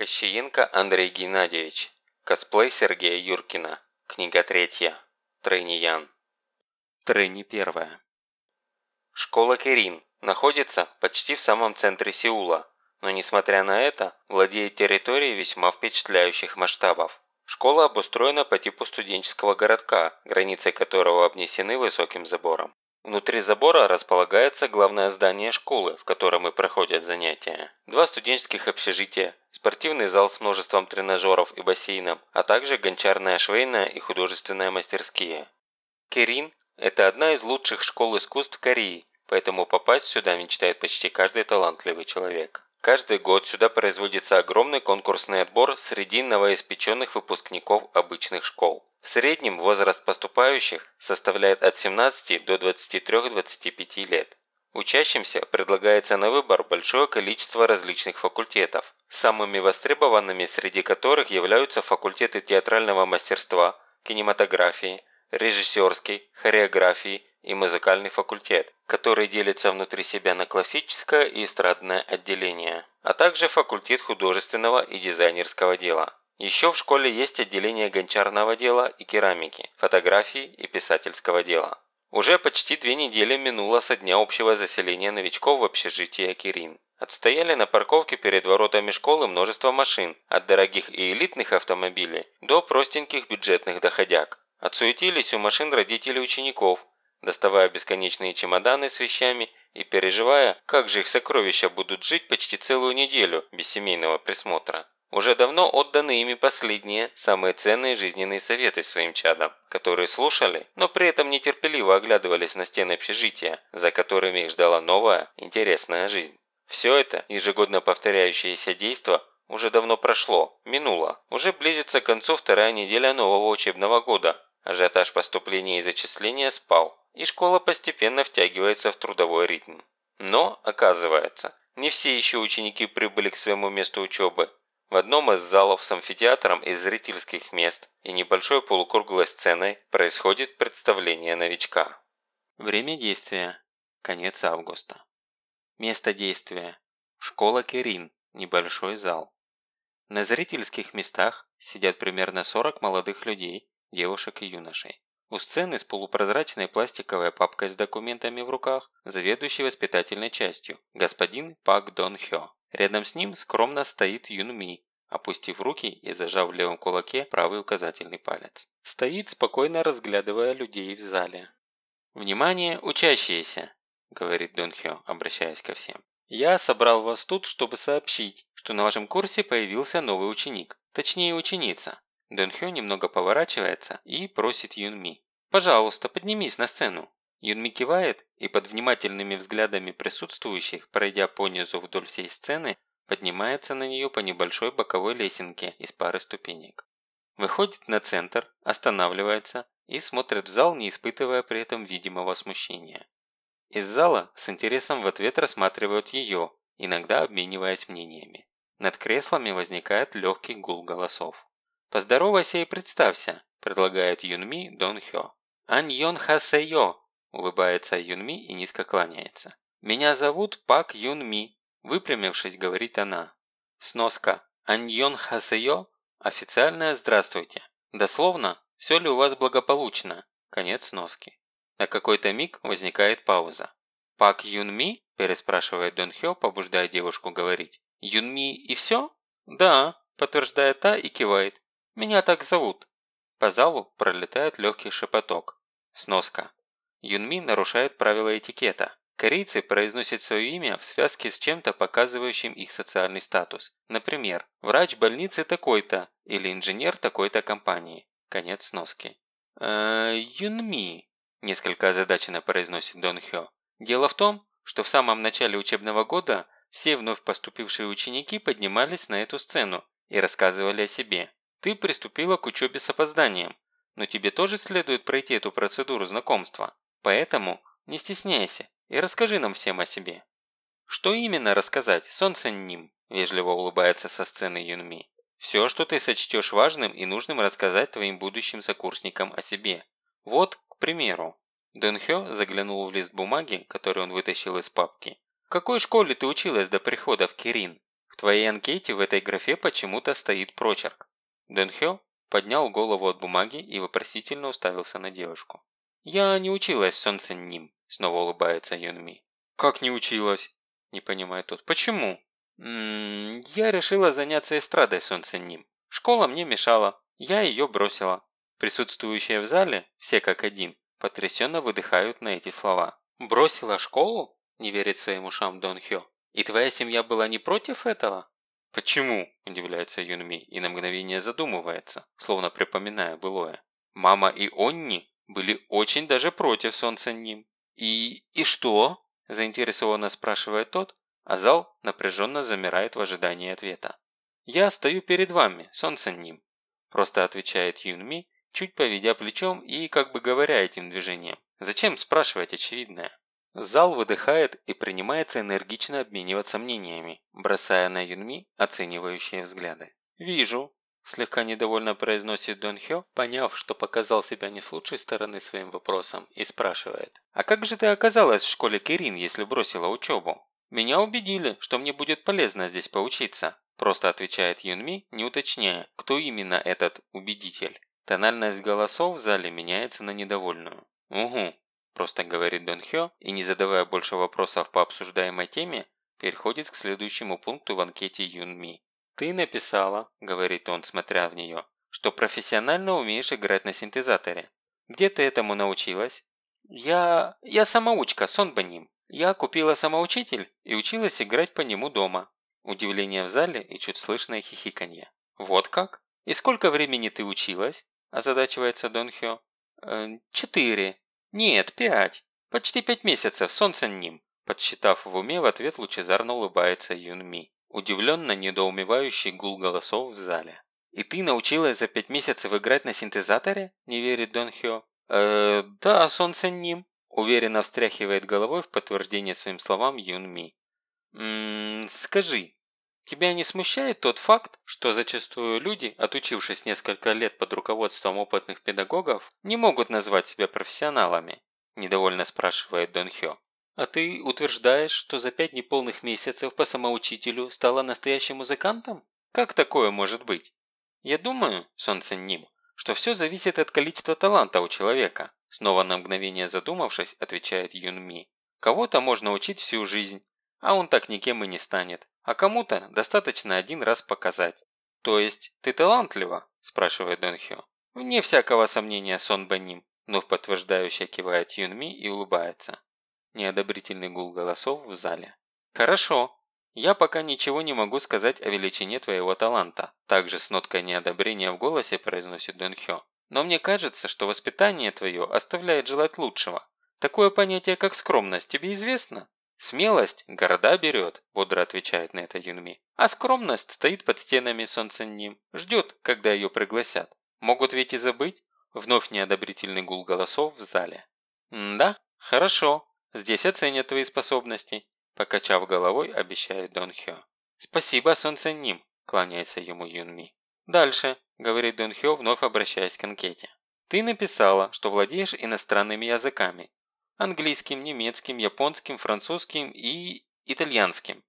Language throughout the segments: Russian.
Кощеенко Андрей Геннадьевич. Косплей Сергея Юркина. Книга третья. Тройниян. Тройни первая. Школа Керин находится почти в самом центре Сеула, но несмотря на это, владеет территорией весьма впечатляющих масштабов. Школа обустроена по типу студенческого городка, границы которого обнесены высоким забором. Внутри забора располагается главное здание школы, в котором и проходят занятия. Два студенческих общежития, спортивный зал с множеством тренажеров и бассейном, а также гончарная, швейная и художественная мастерские. Керин – это одна из лучших школ искусств Кореи, поэтому попасть сюда мечтает почти каждый талантливый человек. Каждый год сюда производится огромный конкурсный отбор среди новоиспеченных выпускников обычных школ. В среднем возраст поступающих составляет от 17 до 23-25 лет. Учащимся предлагается на выбор большое количество различных факультетов, самыми востребованными среди которых являются факультеты театрального мастерства, кинематографии, режиссерский, хореографии и музыкальный факультет, который делится внутри себя на классическое и эстрадное отделение, а также факультет художественного и дизайнерского дела. Еще в школе есть отделение гончарного дела и керамики, фотографии и писательского дела. Уже почти две недели минуло со дня общего заселения новичков в общежитие Кирин. Отстояли на парковке перед воротами школы множество машин, от дорогих и элитных автомобилей до простеньких бюджетных доходяг. Отсуетились у машин родители учеников, доставая бесконечные чемоданы с вещами и переживая, как же их сокровища будут жить почти целую неделю без семейного присмотра. Уже давно отданы ими последние, самые ценные жизненные советы своим чадам, которые слушали, но при этом нетерпеливо оглядывались на стены общежития, за которыми их ждала новая, интересная жизнь. Все это, ежегодно повторяющееся действо, уже давно прошло, минуло. Уже близится к концу вторая неделя нового учебного года. Ажиотаж поступления и зачисления спал, и школа постепенно втягивается в трудовой ритм. Но, оказывается, не все еще ученики прибыли к своему месту учебы, в одном из залов с амфитеатром из зрительских мест и небольшой полукруглой сценой происходит представление новичка. Время действия – конец августа. Место действия – школа Керин, небольшой зал. На зрительских местах сидят примерно 40 молодых людей, девушек и юношей. У сцены с полупрозрачной пластиковой папкой с документами в руках заведующий воспитательной частью, господин Пак Дон Хё. Рядом с ним скромно стоит Юн Ми, опустив руки и зажав в левом кулаке правый указательный палец. Стоит, спокойно разглядывая людей в зале. «Внимание, учащиеся!» – говорит Дон Хё, обращаясь ко всем. «Я собрал вас тут, чтобы сообщить, что на вашем курсе появился новый ученик, точнее ученица». Дон Хё немного поворачивается и просит Юн Ми. «Пожалуйста, поднимись на сцену». Юнми кивает и под внимательными взглядами присутствующих, пройдя по низу вдоль всей сцены, поднимается на нее по небольшой боковой лесенке из пары ступенек. Выходит на центр, останавливается и смотрит в зал, не испытывая при этом видимого смущения. Из зала с интересом в ответ рассматривают ее, иногда обмениваясь мнениями. Над креслами возникает легкий гул голосов. «Поздоровайся и представься», – предлагает Юнми Дон Хё. «Ань Йон Хасэйо», Улыбается Юнми и низко кланяется. «Меня зовут Пак Юнми», выпрямившись, говорит она. Сноска. Аньон Хасеё. Официальное «Здравствуйте». Дословно «Все ли у вас благополучно?» Конец сноски. На какой-то миг возникает пауза. «Пак Юнми?» – переспрашивает Дон Хё, побуждая девушку говорить. «Юнми и все?» «Да», – подтверждает та и кивает. «Меня так зовут». По залу пролетает легкий шепоток. Сноска. Юнми нарушает правила этикета. Корейцы произносят свое имя в связке с чем-то, показывающим их социальный статус. Например, врач больницы такой-то или инженер такой-то компании. Конец сноски. «Э, Юнми», – несколько озадаченно произносит Дон Хё. Дело в том, что в самом начале учебного года все вновь поступившие ученики поднимались на эту сцену и рассказывали о себе. Ты приступила к учебе с опозданием, но тебе тоже следует пройти эту процедуру знакомства. Поэтому не стесняйся и расскажи нам всем о себе». «Что именно рассказать, солнце ним?» – вежливо улыбается со сцены Юнми. «Все, что ты сочтешь важным и нужным рассказать твоим будущим сокурсникам о себе. Вот, к примеру». Дэн Хё заглянул в лист бумаги, который он вытащил из папки. «В какой школе ты училась до прихода в Кирин?» В твоей анкете в этой графе почему-то стоит прочерк». Дэн Хё поднял голову от бумаги и вопросительно уставился на девушку. «Я не училась, Сэн Ним», – снова улыбается Юн Ми. «Как не училась?» – не понимает тот. «Почему?» М «М-м, -м, «Я решила заняться эстрадой, Сэн Ним. Школа мне мешала. Я ее бросила». Присутствующие в зале, все как один, потрясенно выдыхают на эти слова. «Бросила школу?» – не верит своим ушам Дон Хё. «И твоя семья была не против этого?» «Почему?» – удивляется Юнми и на мгновение задумывается, словно припоминая былое. «Мама и Онни были очень даже против солнца ним. «И... и что?» – заинтересованно спрашивает тот, а зал напряженно замирает в ожидании ответа. «Я стою перед вами, солнце ним», – просто отвечает Юнми, чуть поведя плечом и как бы говоря этим движением. Зачем спрашивать очевидное? Зал выдыхает и принимается энергично обмениваться мнениями, бросая на Юнми оценивающие взгляды. «Вижу», Слегка недовольно произносит Дон Хё, поняв, что показал себя не с лучшей стороны своим вопросом, и спрашивает. «А как же ты оказалась в школе Кирин, если бросила учебу?» «Меня убедили, что мне будет полезно здесь поучиться», просто отвечает Юнми, не уточняя, кто именно этот убедитель. Тональность голосов в зале меняется на недовольную. «Угу», просто говорит Дон Хё и, не задавая больше вопросов по обсуждаемой теме, переходит к следующему пункту в анкете Юнми. «Ты написала», – говорит он, смотря в нее, – «что профессионально умеешь играть на синтезаторе. Где ты этому научилась?» «Я... я самоучка, сон ним. Я купила самоучитель и училась играть по нему дома». Удивление в зале и чуть слышное хихиканье. «Вот как? И сколько времени ты училась?» – озадачивается Дон Хё. «Э, «Четыре. Нет, пять. Почти пять месяцев, солнце ним», – подсчитав в уме, в ответ лучезарно улыбается Юн Ми. Удивленно недоумевающий гул голосов в зале. «И ты научилась за пять месяцев играть на синтезаторе?» – не верит Дон Хё. «Э, да, солнце ним», – уверенно встряхивает головой в подтверждение своим словам Юн Ми. «Ммм, скажи, тебя не смущает тот факт, что зачастую люди, отучившись несколько лет под руководством опытных педагогов, не могут назвать себя профессионалами?» – недовольно спрашивает Дон Хё. А ты утверждаешь, что за пять неполных месяцев по самоучителю стала настоящим музыкантом? Как такое может быть? Я думаю, солнце ним, что все зависит от количества таланта у человека. Снова на мгновение задумавшись, отвечает Юнми. Кого-то можно учить всю жизнь, а он так никем и не станет. А кому-то достаточно один раз показать. То есть, ты талантлива? Спрашивает Дон Хё. Вне всякого сомнения, Сон Баним. Но подтверждающе кивает Юнми и улыбается. Неодобрительный гул голосов в зале. «Хорошо. Я пока ничего не могу сказать о величине твоего таланта», также с ноткой неодобрения в голосе произносит Дон Хё. «Но мне кажется, что воспитание твое оставляет желать лучшего. Такое понятие, как скромность, тебе известно?» «Смелость города берет», – бодро отвечает на это Юнми. «А скромность стоит под стенами солнца ним, ждет, когда ее пригласят. Могут ведь и забыть?» Вновь неодобрительный гул голосов в зале. «Да, хорошо», Здесь оценят твои способности», – покачав головой, обещает Дон Хё. «Спасибо, солнце ним», – кланяется ему Юнми. «Дальше», – говорит Дон Хё, вновь обращаясь к анкете. «Ты написала, что владеешь иностранными языками. Английским, немецким, японским, французским и итальянским.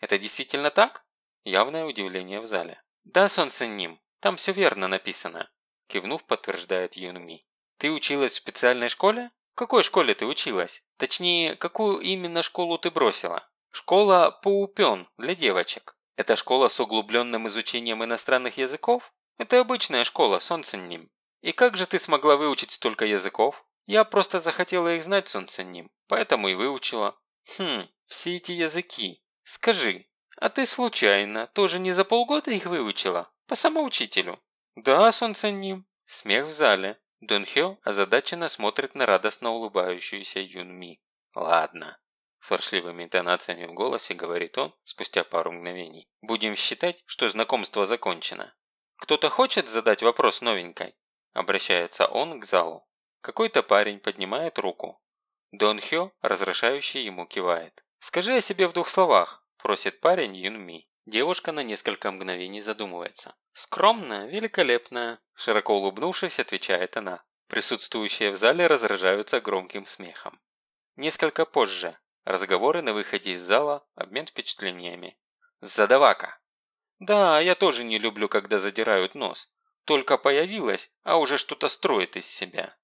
Это действительно так?» Явное удивление в зале. «Да, солнце ним, там все верно написано», – кивнув, подтверждает Юнми. «Ты училась в специальной школе?» В какой школе ты училась? Точнее, какую именно школу ты бросила? Школа Паупен для девочек. Это школа с углубленным изучением иностранных языков? Это обычная школа, Солнценним. И как же ты смогла выучить столько языков? Я просто захотела их знать, Солнценним, поэтому и выучила. Хм, все эти языки. Скажи, а ты случайно тоже не за полгода их выучила? По самоучителю? Да, Солнценним. Смех в зале. Дон Хё озадаченно смотрит на радостно улыбающуюся Юн Ми. «Ладно», – с фаршливыми интонациями в голосе говорит он спустя пару мгновений. «Будем считать, что знакомство закончено. Кто-то хочет задать вопрос новенькой?» Обращается он к залу. Какой-то парень поднимает руку. Дон Хё, разрешающий ему, кивает. «Скажи о себе в двух словах», – просит парень Юн Ми. Девушка на несколько мгновений задумывается. «Скромная, великолепная», – широко улыбнувшись, отвечает она. Присутствующие в зале разражаются громким смехом. Несколько позже. Разговоры на выходе из зала, обмен впечатлениями. Задавака. Да, я тоже не люблю, когда задирают нос. Только появилась, а уже что-то строит из себя.